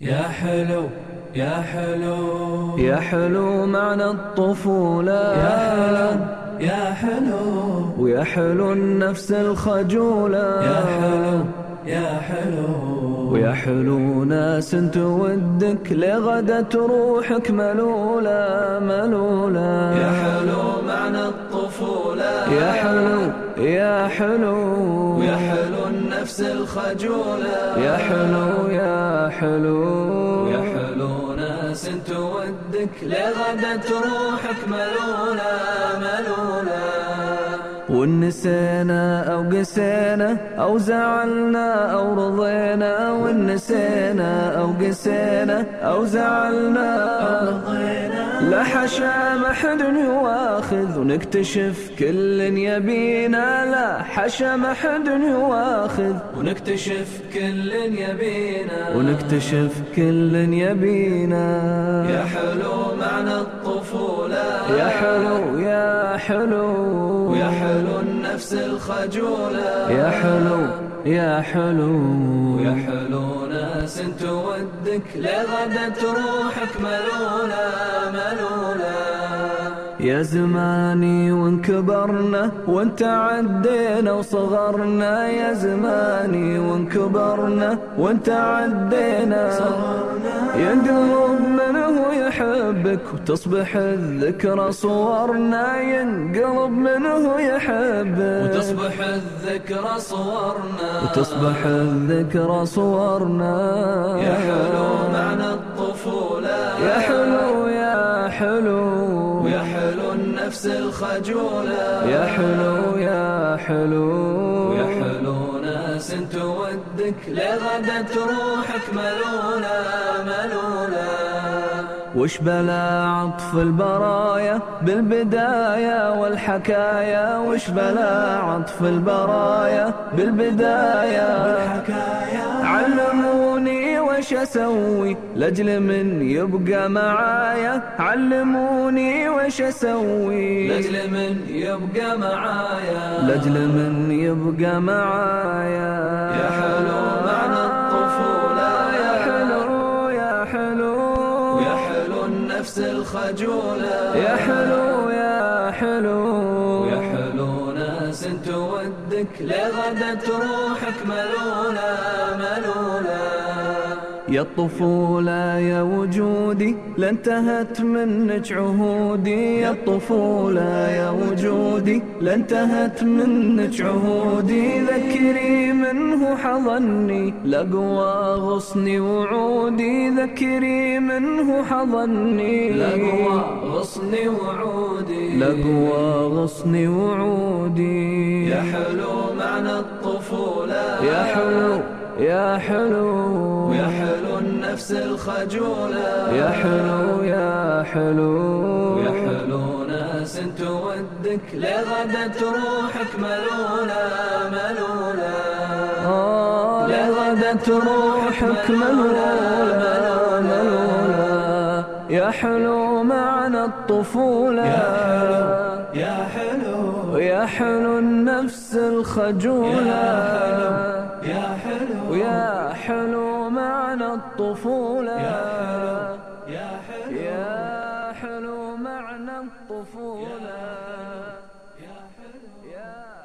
يا حلو يا حلو. يا حلو معنى الطفولة. يا حلو يا حلو. ويا حلو النفس الخجولة. يا حلو يا حلو. ويا حلو ناس تودك لغدة روحك ملولة ملولة. يا حلو معنى الطفولة. يا حلو يا حلو. النفس الخجولة. يا حلو يا حلو. يا حلو ناس تودك لغدة روحك ملولة ملولة. ونسينا أو قسينا أو زعلنا أو رضينا ونسينا أو قسينا أو زعلنا أو رضينا. لا حشا ما حد يواخذ ونكتشف كل يبينا. لا حشا ما حد يواخذ ونكتشف كل يبينا. ونكتشف كل يبينا. يا حلو معنى الطفولة. يا حلو يا حلو. النفس الخجولة. يا حلو يا حلو. ويا حلو ناس تودك لغدة روحك ملولة ملولة يا زماني وانكبرنا وانت عدينا وصغرنا. يا زماني وانكبرنا وانت عدينا يا قلب منه يحبك وتصبح الذكرى صورنا. ينقلب منه يحبك وتصبح الذكرى صورنا. وتصبح الذكرى صورنا. يا حلو معنى الطفولة. يا حلو يا حلو. النفس الخجولة. يا حلو يا حلو ويا حلو ناس تودك لغدة روحك ملولة ملولة وش بلا عطف البرايا بالبداية والحكاية وش بلا عطف البرايا بالبداية؟ والحكاية وش أسوي؟ لاجل من يبقى معايا علموني وش أسوي؟ لاجل من يبقى معايا. لاجل من يبقى معايا. يا حلو معنى الطفولة. يا حلو يا حلو. ويا حلو النفس الخجولة. يا حلو يا حلو. ويا حلو ناس تودك لغدة روحك ملولة ملولة يا الطفولة يا وجودي لانتهت منك عهودي. يا الطفولة يا وجودي لانتهت منك عهودي. ذكري منه حضني لقوى غصني وعودي. ذكري منه حضني لقوى غصني وعودي. لقوى غصني وعودي. يا حلو معنى الطفولة. يا حلو يا حلو النفس الخجولة. يا حلو يا حلو. ويا حلو ناس تودك لغدة روحك ملولة ملولة. آه لغدت روحك ملولة ملولة. يا حلو معنى الطفولة. يا حلو يا حلو. النفس الخجولة. يا حلو. ويا حلو الطفولة. يا حلو يا حلو, يا حلو معنى الطفولة. يا حلو, يا حلو.